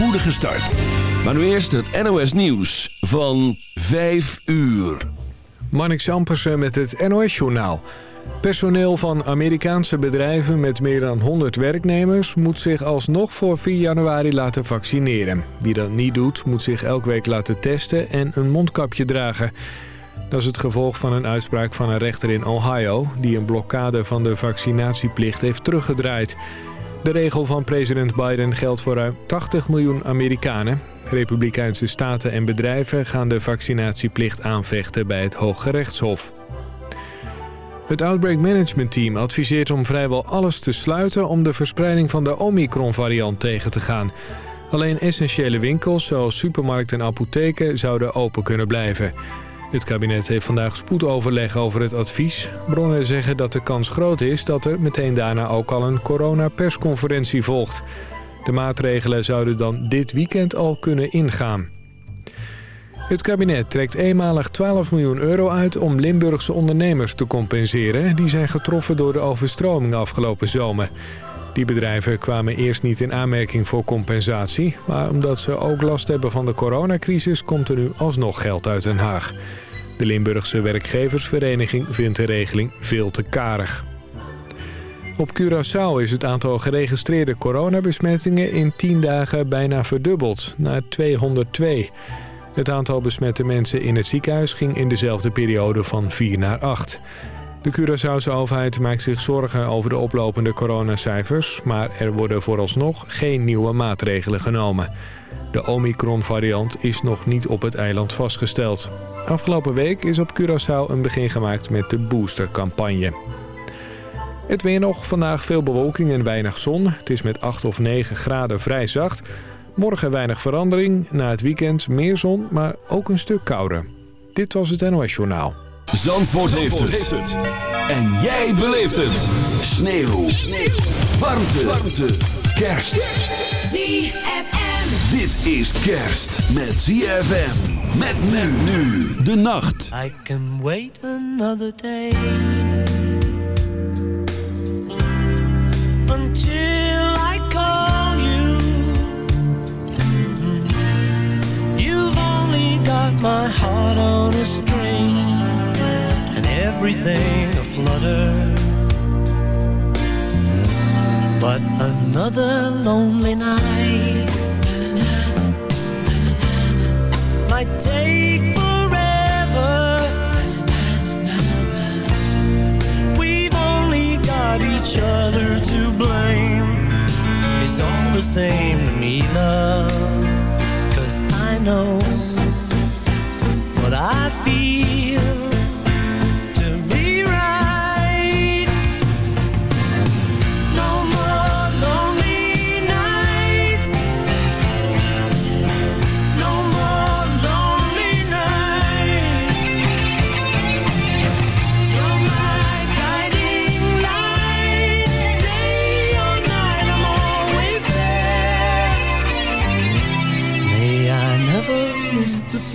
spoedige start. Maar nu eerst het NOS Nieuws van 5 uur. Marnix Ampersen met het NOS-journaal. Personeel van Amerikaanse bedrijven met meer dan 100 werknemers... moet zich alsnog voor 4 januari laten vaccineren. Wie dat niet doet, moet zich elke week laten testen en een mondkapje dragen. Dat is het gevolg van een uitspraak van een rechter in Ohio... die een blokkade van de vaccinatieplicht heeft teruggedraaid. De regel van president Biden geldt voor ruim 80 miljoen Amerikanen. Republikeinse staten en bedrijven gaan de vaccinatieplicht aanvechten bij het Hoge Rechtshof. Het Outbreak Management Team adviseert om vrijwel alles te sluiten... om de verspreiding van de Omicron-variant tegen te gaan. Alleen essentiële winkels zoals supermarkten en apotheken zouden open kunnen blijven. Het kabinet heeft vandaag spoedoverleg over het advies. Bronnen zeggen dat de kans groot is dat er meteen daarna ook al een coronapersconferentie volgt. De maatregelen zouden dan dit weekend al kunnen ingaan. Het kabinet trekt eenmalig 12 miljoen euro uit om Limburgse ondernemers te compenseren... die zijn getroffen door de overstroming afgelopen zomer. Die bedrijven kwamen eerst niet in aanmerking voor compensatie... maar omdat ze ook last hebben van de coronacrisis komt er nu alsnog geld uit Den Haag. De Limburgse werkgeversvereniging vindt de regeling veel te karig. Op Curaçao is het aantal geregistreerde coronabesmettingen in 10 dagen bijna verdubbeld, naar 202. Het aantal besmette mensen in het ziekenhuis ging in dezelfde periode van 4 naar 8. De Curaçaose overheid maakt zich zorgen over de oplopende coronacijfers... maar er worden vooralsnog geen nieuwe maatregelen genomen. De Omicron-variant is nog niet op het eiland vastgesteld. Afgelopen week is op Curaçao een begin gemaakt met de boostercampagne. Het weer nog. Vandaag veel bewolking en weinig zon. Het is met 8 of 9 graden vrij zacht. Morgen weinig verandering. Na het weekend meer zon, maar ook een stuk kouder. Dit was het NOS Journaal. Zandvoort, heeft, het. En jij beleeft het. Sneeuw. Sneeuw. Warmte. Warmte. Kerst. ZFM. Dit is kerst met ZFM. Met men nu de nacht. I can wait another day. Until I call you. You've only got my heart on a string. Everything a flutter. But another lonely night might take forever. We've only got each other to blame. It's all the same to me, love. Cause I know what I feel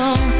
안녕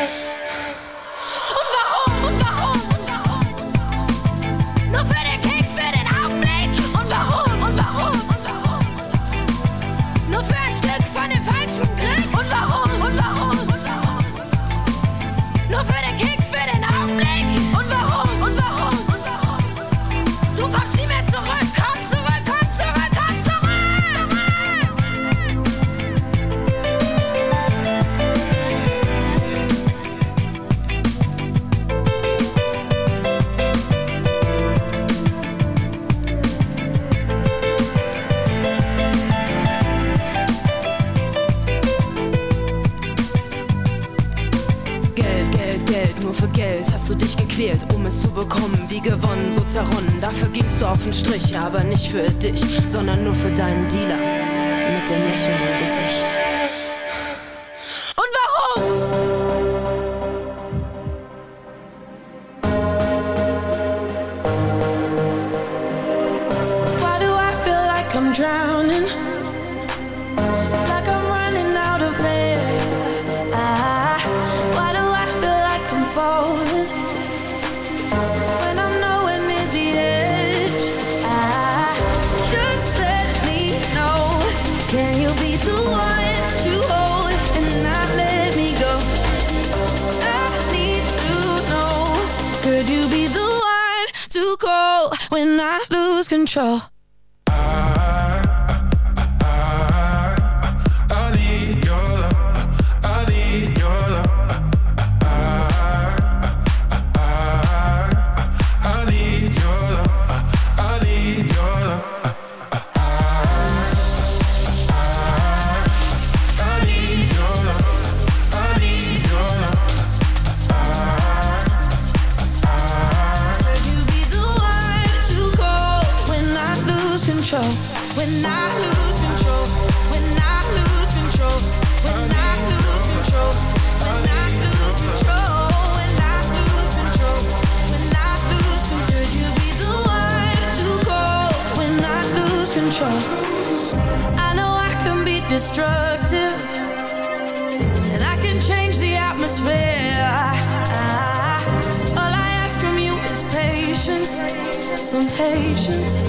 some patience,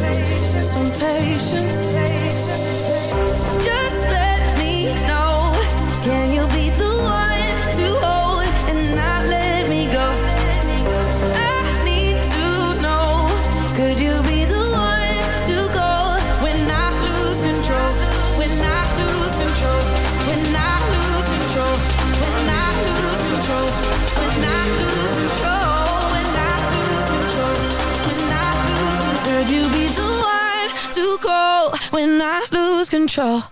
some patience. Just let control.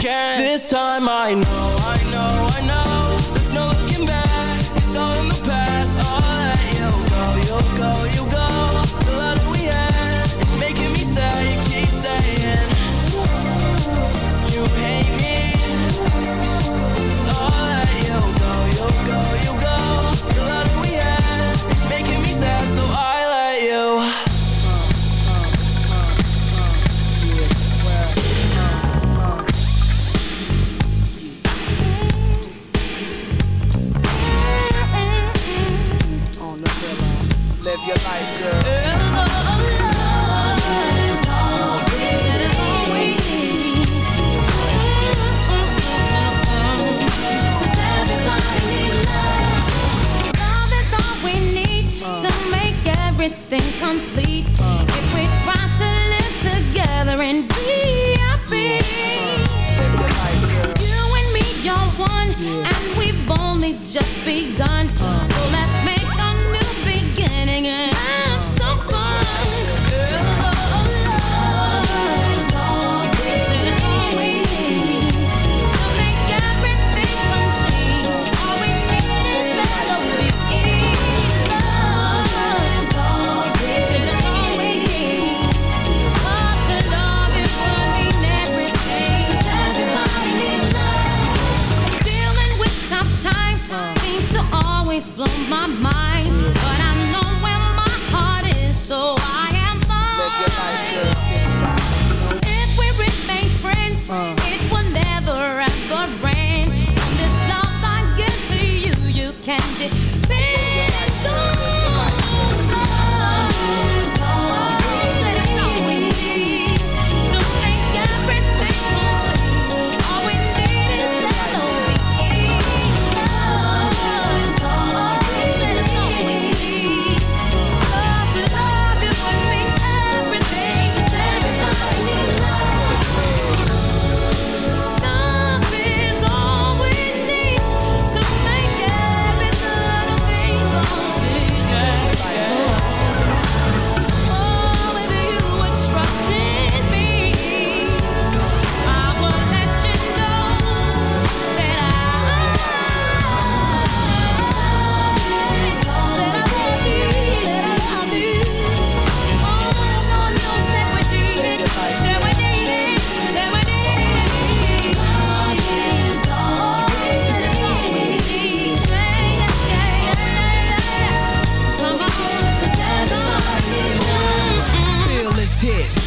care This time I know you're one, yeah. and we've only just begun. Uh. So let's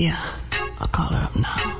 Yeah, I'll call her up now.